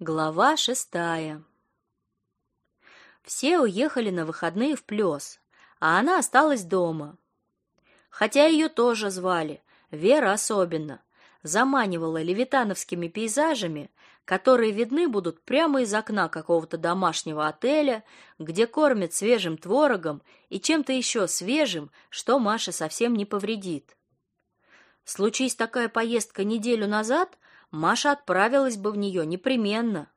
Глава шестая. Все уехали на выходные в Плес, а она осталась дома. Хотя ее тоже звали, Вера особенно, заманивала левитановскими пейзажами, которые видны будут прямо из окна какого-то домашнего отеля, где кормят свежим творогом и чем-то еще свежим, что Маше совсем не повредит. Случись такая поездка неделю назад, Маша отправилась бы в нее непременно.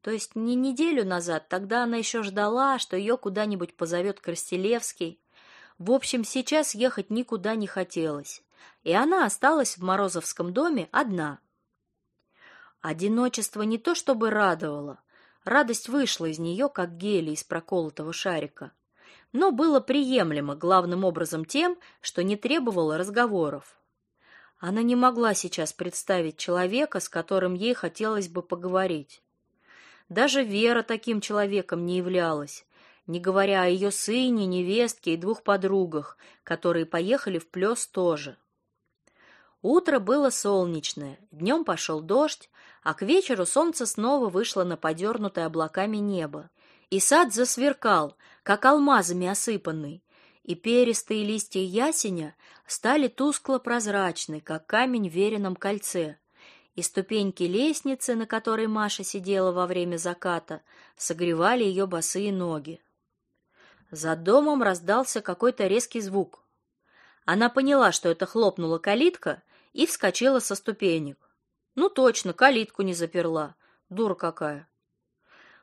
То есть не неделю назад, тогда она еще ждала, что ее куда-нибудь позовет Крастелевский. В общем, сейчас ехать никуда не хотелось, и она осталась в Морозовском доме одна. Одиночество не то чтобы радовало, радость вышла из нее, как гелий из проколотого шарика, но было приемлемо главным образом тем, что не требовало разговоров. Она не могла сейчас представить человека, с которым ей хотелось бы поговорить. Даже Вера таким человеком не являлась, не говоря о ее сыне, невестке и двух подругах, которые поехали в Плес тоже. Утро было солнечное, днем пошел дождь, а к вечеру солнце снова вышло на подернутое облаками небо, и сад засверкал, как алмазами осыпанный, и перистые листья ясеня стали тускло-прозрачны, как камень в вереном кольце, и ступеньки лестницы, на которой Маша сидела во время заката, согревали ее босые ноги. За домом раздался какой-то резкий звук. Она поняла, что это хлопнула калитка, и вскочила со ступенек. Ну точно, калитку не заперла. Дура какая.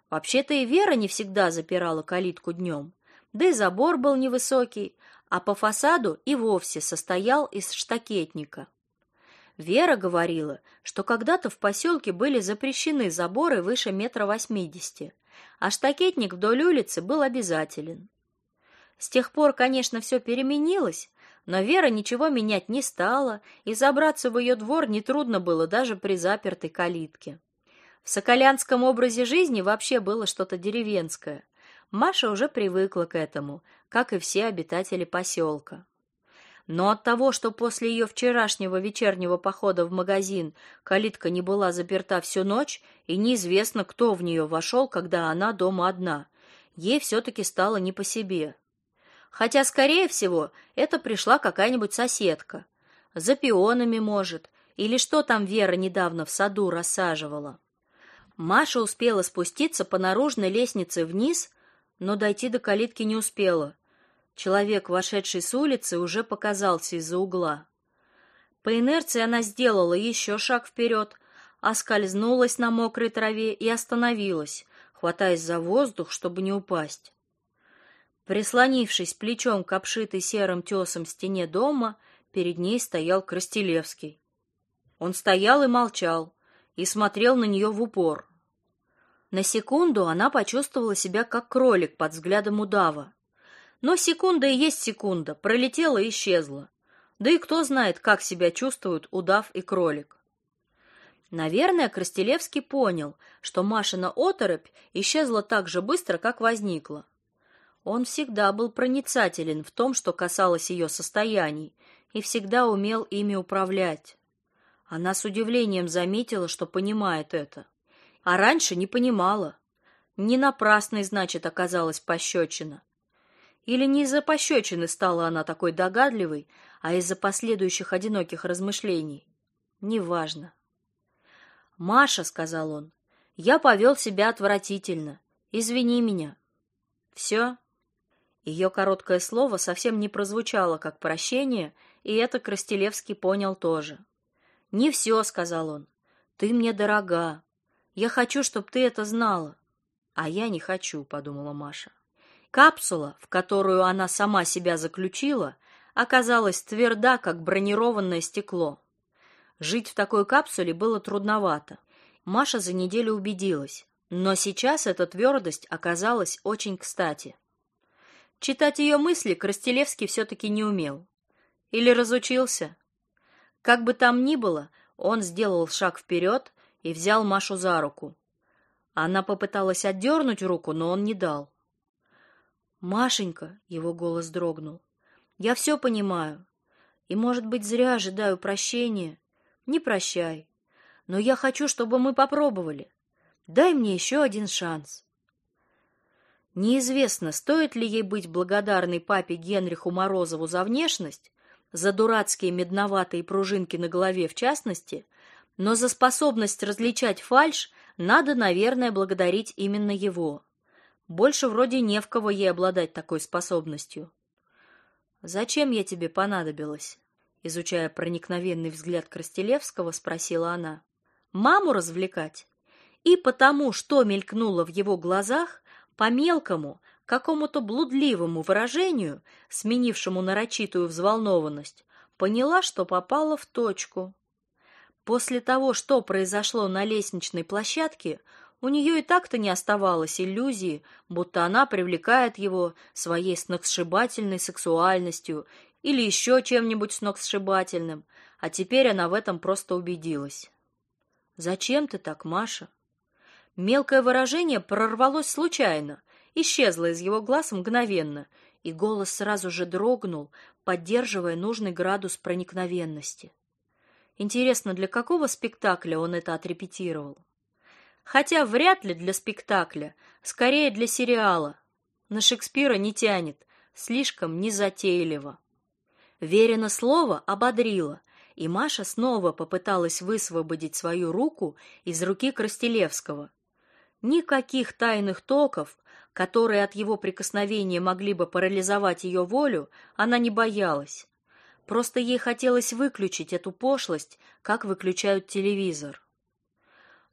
Вообще-то и Вера не всегда запирала калитку днем да и забор был невысокий, а по фасаду и вовсе состоял из штакетника. Вера говорила, что когда-то в поселке были запрещены заборы выше метра восьмидесяти, а штакетник вдоль улицы был обязателен. С тех пор, конечно, все переменилось, но Вера ничего менять не стала, и забраться в ее двор нетрудно было даже при запертой калитке. В соколянском образе жизни вообще было что-то деревенское. Маша уже привыкла к этому, как и все обитатели поселка. Но от того, что после ее вчерашнего вечернего похода в магазин калитка не была заперта всю ночь, и неизвестно, кто в нее вошел, когда она дома одна, ей все-таки стало не по себе. Хотя, скорее всего, это пришла какая-нибудь соседка. За пионами, может, или что там Вера недавно в саду рассаживала. Маша успела спуститься по наружной лестнице вниз, но дойти до калитки не успела. Человек, вошедший с улицы, уже показался из-за угла. По инерции она сделала еще шаг вперед, оскользнулась на мокрой траве и остановилась, хватаясь за воздух, чтобы не упасть. Прислонившись плечом к обшитой серым тесом стене дома, перед ней стоял Крастелевский. Он стоял и молчал, и смотрел на нее в упор. На секунду она почувствовала себя как кролик под взглядом удава. Но секунда и есть секунда, пролетела и исчезла. Да и кто знает, как себя чувствуют удав и кролик. Наверное, Крастелевский понял, что Машина оторопь исчезла так же быстро, как возникла. Он всегда был проницателен в том, что касалось ее состояний, и всегда умел ими управлять. Она с удивлением заметила, что понимает это а раньше не понимала. Не напрасной, значит, оказалась пощечина. Или не из-за пощечины стала она такой догадливой, а из-за последующих одиноких размышлений. Неважно. «Маша», — сказал он, — «я повел себя отвратительно. Извини меня». «Все?» Ее короткое слово совсем не прозвучало как прощение, и это Крастелевский понял тоже. «Не все», — сказал он. «Ты мне дорога. Я хочу, чтобы ты это знала. А я не хочу, подумала Маша. Капсула, в которую она сама себя заключила, оказалась тверда, как бронированное стекло. Жить в такой капсуле было трудновато. Маша за неделю убедилась, но сейчас эта твердость оказалась очень кстати. Читать ее мысли Крастелевский все-таки не умел. Или разучился. Как бы там ни было, он сделал шаг вперед, и взял Машу за руку. Она попыталась отдернуть руку, но он не дал. «Машенька!» — его голос дрогнул. «Я все понимаю. И, может быть, зря ожидаю прощения. Не прощай. Но я хочу, чтобы мы попробовали. Дай мне еще один шанс. Неизвестно, стоит ли ей быть благодарной папе Генриху Морозову за внешность, за дурацкие медноватые пружинки на голове в частности, но за способность различать фальшь надо, наверное, благодарить именно его. Больше вроде не в кого ей обладать такой способностью. «Зачем я тебе понадобилась?» Изучая проникновенный взгляд Крастелевского, спросила она. «Маму развлекать?» И потому, что мелькнуло в его глазах, по мелкому, какому-то блудливому выражению, сменившему нарочитую взволнованность, поняла, что попала в точку. После того, что произошло на лестничной площадке, у нее и так-то не оставалось иллюзии, будто она привлекает его своей сногсшибательной сексуальностью или еще чем-нибудь сногсшибательным, а теперь она в этом просто убедилась. «Зачем ты так, Маша?» Мелкое выражение прорвалось случайно, исчезло из его глаз мгновенно, и голос сразу же дрогнул, поддерживая нужный градус проникновенности. Интересно, для какого спектакля он это отрепетировал? Хотя вряд ли для спектакля, скорее для сериала. На Шекспира не тянет, слишком незатейливо. Верено слово ободрило, и Маша снова попыталась высвободить свою руку из руки Крастелевского. Никаких тайных токов, которые от его прикосновения могли бы парализовать ее волю, она не боялась. Просто ей хотелось выключить эту пошлость, как выключают телевизор.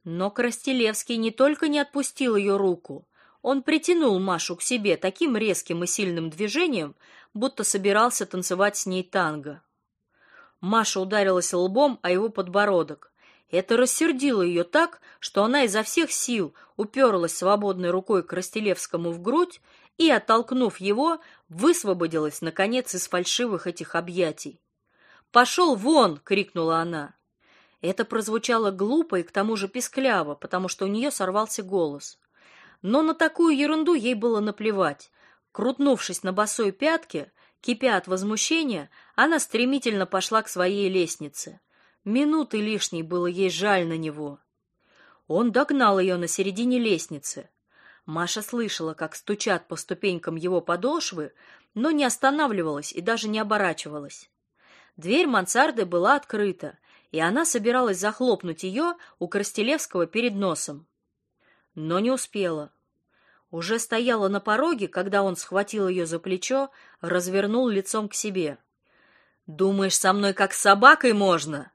Но Крастелевский не только не отпустил ее руку, он притянул Машу к себе таким резким и сильным движением, будто собирался танцевать с ней танго. Маша ударилась лбом о его подбородок, это рассердило ее так, что она изо всех сил уперлась свободной рукой к Растелевскому в грудь и, оттолкнув его, высвободилась, наконец, из фальшивых этих объятий. «Пошел вон!» — крикнула она. Это прозвучало глупо и к тому же пискляво, потому что у нее сорвался голос. Но на такую ерунду ей было наплевать. Крутнувшись на босой пятке, кипя от возмущения, она стремительно пошла к своей лестнице. Минуты лишней было ей жаль на него. Он догнал ее на середине лестницы. Маша слышала, как стучат по ступенькам его подошвы, но не останавливалась и даже не оборачивалась. Дверь мансарды была открыта, и она собиралась захлопнуть ее у Коростелевского перед носом. Но не успела. Уже стояла на пороге, когда он схватил ее за плечо, развернул лицом к себе. «Думаешь, со мной как с собакой можно?»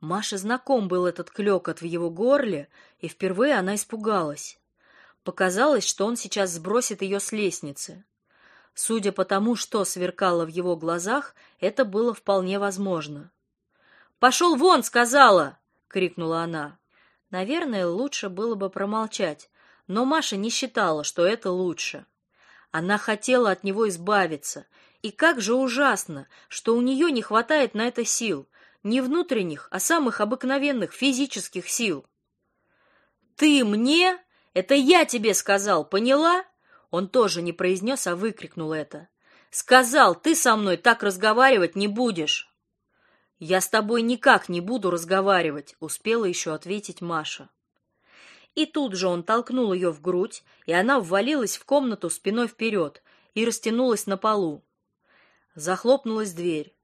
Маше знаком был этот клёкот в его горле, и впервые она испугалась. Показалось, что он сейчас сбросит ее с лестницы. Судя по тому, что сверкало в его глазах, это было вполне возможно. «Пошел вон!» — сказала! — крикнула она. Наверное, лучше было бы промолчать, но Маша не считала, что это лучше. Она хотела от него избавиться, и как же ужасно, что у нее не хватает на это сил, не внутренних, а самых обыкновенных физических сил. Ты мне? Это я тебе сказал, поняла? Он тоже не произнес, а выкрикнул это. Сказал, ты со мной так разговаривать не будешь. Я с тобой никак не буду разговаривать, успела еще ответить Маша. И тут же он толкнул ее в грудь, и она ввалилась в комнату спиной вперед и растянулась на полу. Захлопнулась дверь.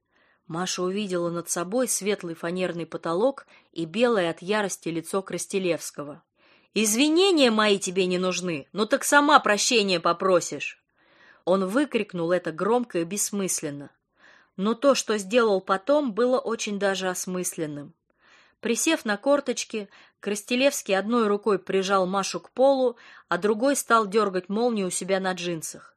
Маша увидела над собой светлый фанерный потолок и белое от ярости лицо Крастелевского. «Извинения мои тебе не нужны, ну так сама прощения попросишь!» Он выкрикнул это громко и бессмысленно. Но то, что сделал потом, было очень даже осмысленным. Присев на корточки, Крастелевский одной рукой прижал Машу к полу, а другой стал дергать молнию у себя на джинсах.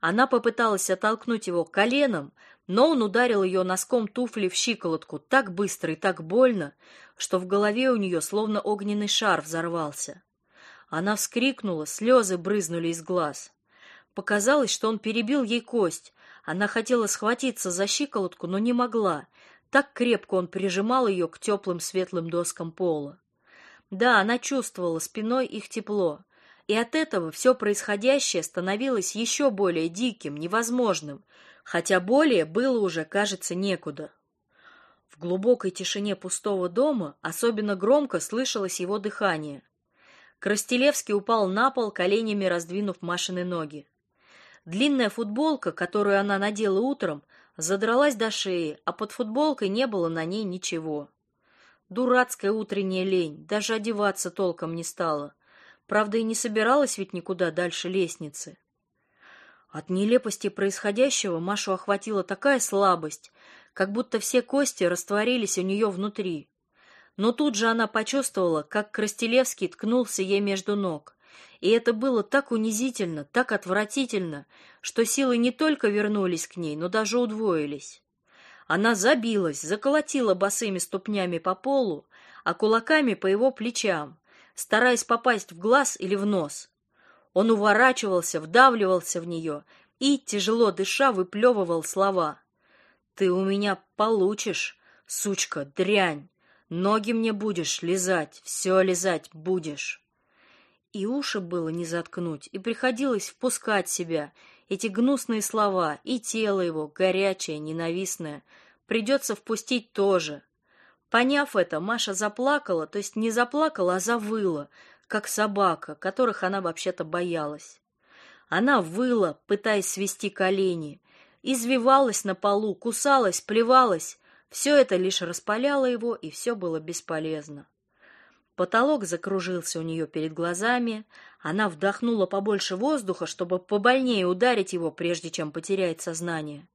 Она попыталась оттолкнуть его коленом, но он ударил ее носком туфли в щиколотку так быстро и так больно, что в голове у нее словно огненный шар взорвался. Она вскрикнула, слезы брызнули из глаз. Показалось, что он перебил ей кость. Она хотела схватиться за щиколотку, но не могла. Так крепко он прижимал ее к теплым светлым доскам пола. Да, она чувствовала спиной их тепло, и от этого все происходящее становилось еще более диким, невозможным, хотя более было уже, кажется, некуда. В глубокой тишине пустого дома особенно громко слышалось его дыхание. Крастелевский упал на пол, коленями раздвинув Машины ноги. Длинная футболка, которую она надела утром, задралась до шеи, а под футболкой не было на ней ничего. Дурацкая утренняя лень, даже одеваться толком не стала. Правда, и не собиралась ведь никуда дальше лестницы. От нелепости происходящего Машу охватила такая слабость, как будто все кости растворились у нее внутри. Но тут же она почувствовала, как Крастелевский ткнулся ей между ног. И это было так унизительно, так отвратительно, что силы не только вернулись к ней, но даже удвоились. Она забилась, заколотила босыми ступнями по полу, а кулаками по его плечам, стараясь попасть в глаз или в нос. Он уворачивался, вдавливался в нее и, тяжело дыша, выплевывал слова. «Ты у меня получишь, сучка, дрянь! Ноги мне будешь лизать, все лизать будешь!» И уши было не заткнуть, и приходилось впускать себя, эти гнусные слова, и тело его, горячее, ненавистное, придется впустить тоже. Поняв это, Маша заплакала, то есть не заплакала, а завыла, как собака, которых она вообще-то боялась. Она выла, пытаясь свести колени, извивалась на полу, кусалась, плевалась. Все это лишь распаляло его, и все было бесполезно. Потолок закружился у нее перед глазами, она вдохнула побольше воздуха, чтобы побольнее ударить его, прежде чем потерять сознание.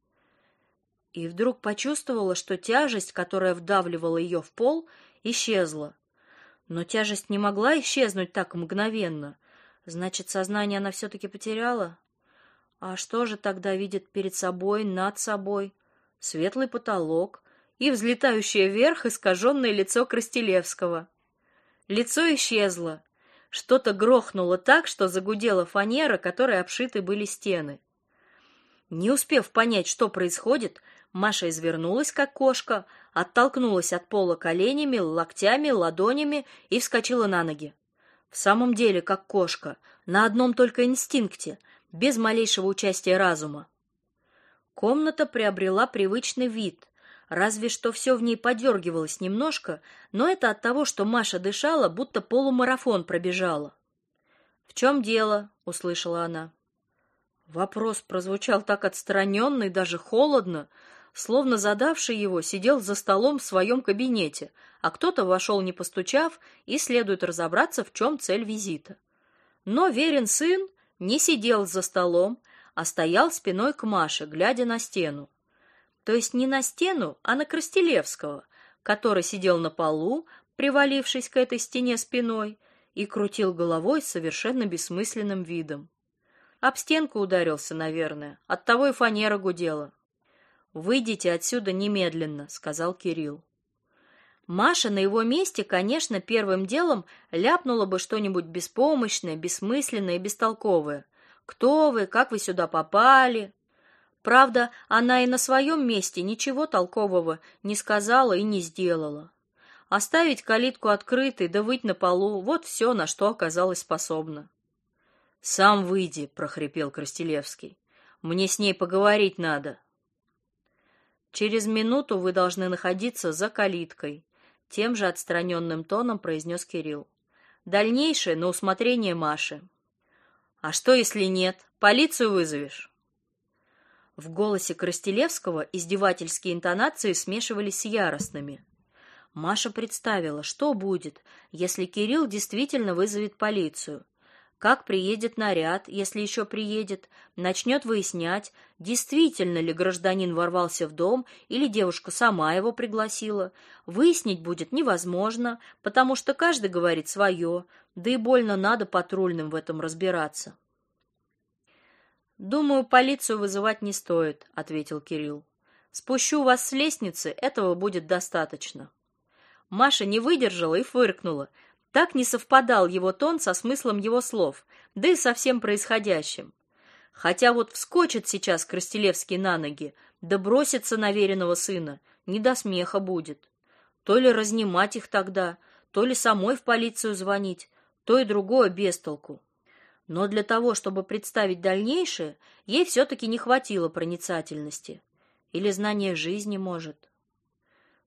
И вдруг почувствовала, что тяжесть, которая вдавливала ее в пол, исчезла. Но тяжесть не могла исчезнуть так мгновенно. Значит, сознание она все-таки потеряла? А что же тогда видит перед собой, над собой? Светлый потолок и взлетающее вверх искаженное лицо Крастелевского. Лицо исчезло. Что-то грохнуло так, что загудела фанера, которой обшиты были стены. Не успев понять, что происходит, Маша извернулась, как кошка, оттолкнулась от пола коленями, локтями, ладонями и вскочила на ноги. В самом деле, как кошка, на одном только инстинкте, без малейшего участия разума. Комната приобрела привычный вид, разве что все в ней подергивалось немножко, но это от того, что Маша дышала, будто полумарафон пробежала. «В чем дело?» — услышала она. Вопрос прозвучал так отстраненно и даже холодно, словно задавший его сидел за столом в своем кабинете, а кто-то вошел не постучав, и следует разобраться, в чем цель визита. Но верен сын не сидел за столом, а стоял спиной к Маше, глядя на стену то есть не на стену, а на Крастелевского, который сидел на полу, привалившись к этой стене спиной, и крутил головой с совершенно бессмысленным видом. Об стенку ударился, наверное, оттого и фанера гудела. «Выйдите отсюда немедленно», — сказал Кирилл. Маша на его месте, конечно, первым делом ляпнула бы что-нибудь беспомощное, бессмысленное и бестолковое. «Кто вы? Как вы сюда попали?» Правда, она и на своем месте ничего толкового не сказала и не сделала. Оставить калитку открытой да выть на полу — вот все, на что оказалась способна. «Сам выйди», — прохрипел Крастелевский. «Мне с ней поговорить надо». «Через минуту вы должны находиться за калиткой», — тем же отстраненным тоном произнес Кирилл. «Дальнейшее на усмотрение Маши». «А что, если нет? Полицию вызовешь?» В голосе Крастелевского издевательские интонации смешивались с яростными. Маша представила, что будет, если Кирилл действительно вызовет полицию. Как приедет наряд, если еще приедет, начнет выяснять, действительно ли гражданин ворвался в дом или девушка сама его пригласила. Выяснить будет невозможно, потому что каждый говорит свое, да и больно надо патрульным в этом разбираться. Думаю, полицию вызывать не стоит, ответил Кирилл. Спущу вас с лестницы, этого будет достаточно. Маша не выдержала и фыркнула. Так не совпадал его тон со смыслом его слов, да и со всем происходящим. Хотя вот вскочит сейчас Крастелевский на ноги, да бросится на веренного сына, не до смеха будет. То ли разнимать их тогда, то ли самой в полицию звонить, то и другое без толку. Но для того, чтобы представить дальнейшее, ей все-таки не хватило проницательности. Или знания жизни, может.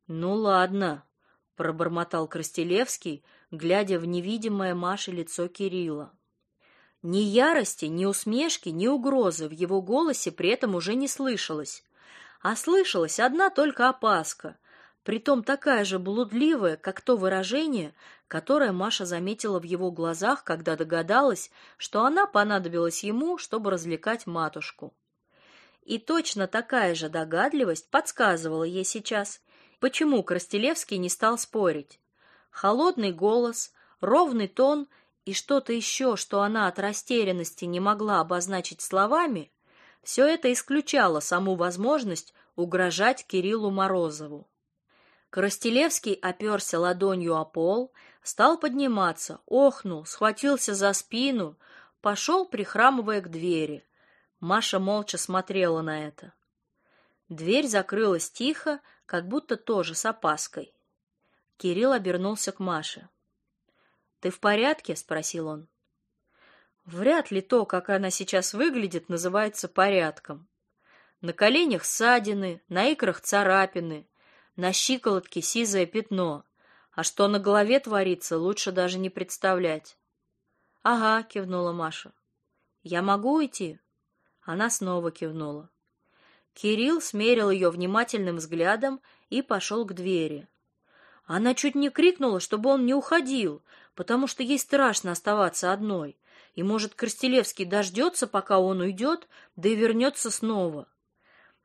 «Ну ладно», — пробормотал Крастелевский, глядя в невидимое Маше лицо Кирилла. Ни ярости, ни усмешки, ни угрозы в его голосе при этом уже не слышалось, а слышалась одна только опаска, притом такая же блудливая, как то выражение, которое Маша заметила в его глазах, когда догадалась, что она понадобилась ему, чтобы развлекать матушку. И точно такая же догадливость подсказывала ей сейчас, почему Крастелевский не стал спорить. Холодный голос, ровный тон и что-то еще, что она от растерянности не могла обозначить словами, все это исключало саму возможность угрожать Кириллу Морозову. Коростелевский оперся ладонью о пол, стал подниматься, охнул, схватился за спину, пошел, прихрамывая к двери. Маша молча смотрела на это. Дверь закрылась тихо, как будто тоже с опаской. Кирилл обернулся к Маше. «Ты в порядке?» — спросил он. Вряд ли то, как она сейчас выглядит, называется порядком. На коленях ссадины, на икрах царапины, на щиколотке сизое пятно. А что на голове творится, лучше даже не представлять. «Ага», — кивнула Маша. «Я могу уйти?» Она снова кивнула. Кирилл смерил ее внимательным взглядом и пошел к двери. Она чуть не крикнула, чтобы он не уходил, потому что ей страшно оставаться одной. И, может, Крастелевский дождется, пока он уйдет, да и вернется снова.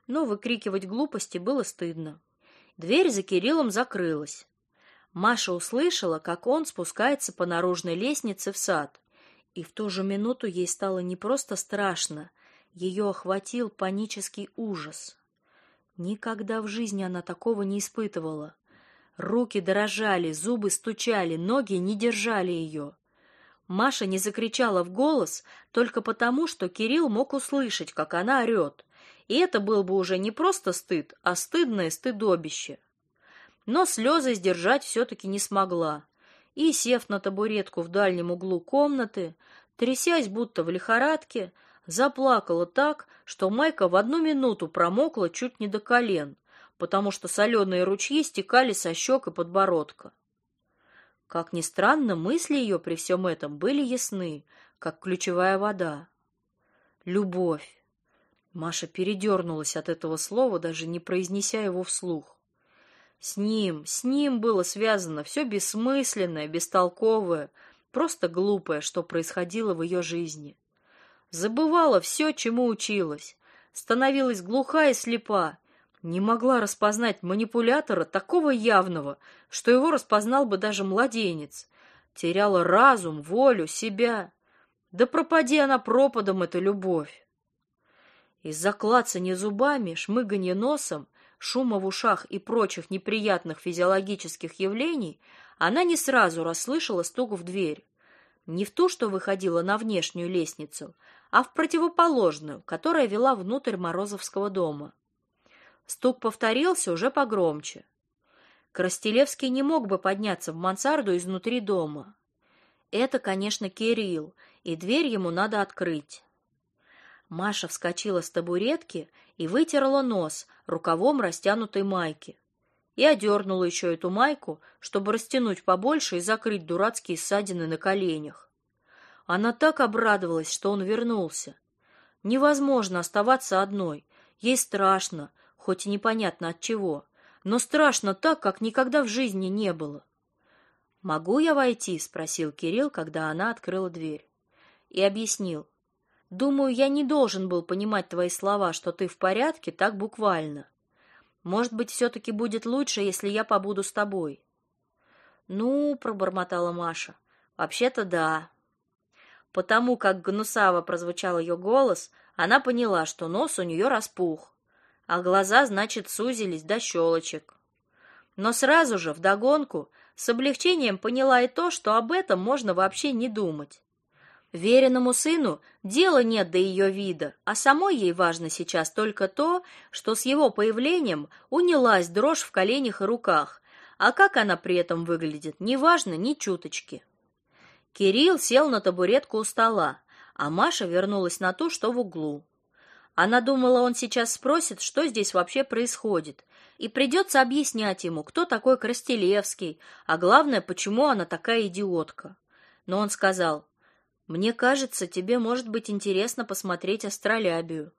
Но выкрикивать глупости было стыдно. Дверь за Кириллом закрылась. Маша услышала, как он спускается по наружной лестнице в сад. И в ту же минуту ей стало не просто страшно, ее охватил панический ужас. Никогда в жизни она такого не испытывала. Руки дрожали, зубы стучали, ноги не держали ее. Маша не закричала в голос только потому, что Кирилл мог услышать, как она орет. И это был бы уже не просто стыд, а стыдное стыдобище. Но слезы сдержать все-таки не смогла. И, сев на табуретку в дальнем углу комнаты, трясясь будто в лихорадке, заплакала так, что майка в одну минуту промокла чуть не до колен, потому что соленые ручьи стекали со щек и подбородка. Как ни странно, мысли ее при всем этом были ясны, как ключевая вода. Любовь. Маша передернулась от этого слова, даже не произнеся его вслух. С ним, с ним было связано все бессмысленное, бестолковое, просто глупое, что происходило в ее жизни. Забывала все, чему училась, становилась глуха и слепа, не могла распознать манипулятора такого явного, что его распознал бы даже младенец. Теряла разум, волю, себя. Да пропади она пропадом, эта любовь. Из-за клацанья зубами, шмыганья носом, шума в ушах и прочих неприятных физиологических явлений она не сразу расслышала стук в дверь. Не в ту, что выходила на внешнюю лестницу, а в противоположную, которая вела внутрь Морозовского дома. Стук повторился уже погромче. Крастелевский не мог бы подняться в мансарду изнутри дома. Это, конечно, Кирилл, и дверь ему надо открыть. Маша вскочила с табуретки и вытерла нос рукавом растянутой майки. И одернула еще эту майку, чтобы растянуть побольше и закрыть дурацкие ссадины на коленях. Она так обрадовалась, что он вернулся. Невозможно оставаться одной. Ей страшно, хоть и непонятно от чего, но страшно так, как никогда в жизни не было. «Могу я войти?» — спросил Кирилл, когда она открыла дверь. И объяснил. «Думаю, я не должен был понимать твои слова, что ты в порядке, так буквально. Может быть, все-таки будет лучше, если я побуду с тобой». «Ну», — пробормотала Маша, — «вообще-то да». Потому как гнусаво прозвучал ее голос, она поняла, что нос у нее распух а глаза, значит, сузились до щелочек. Но сразу же, вдогонку, с облегчением поняла и то, что об этом можно вообще не думать. Веренному сыну дела нет до ее вида, а самой ей важно сейчас только то, что с его появлением унялась дрожь в коленях и руках, а как она при этом выглядит, неважно ни чуточки. Кирилл сел на табуретку у стола, а Маша вернулась на ту, что в углу. Она думала, он сейчас спросит, что здесь вообще происходит, и придется объяснять ему, кто такой Крастелевский, а главное, почему она такая идиотка. Но он сказал, «Мне кажется, тебе может быть интересно посмотреть астролябию».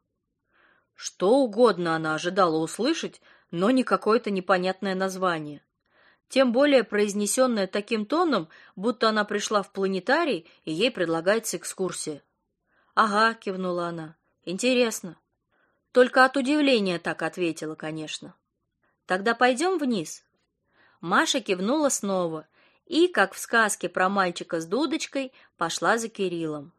Что угодно она ожидала услышать, но не какое-то непонятное название. Тем более произнесенное таким тоном, будто она пришла в планетарий, и ей предлагается экскурсия. «Ага», — кивнула она, — «интересно». Только от удивления так ответила, конечно. Тогда пойдем вниз. Маша кивнула снова и, как в сказке про мальчика с дудочкой, пошла за Кириллом.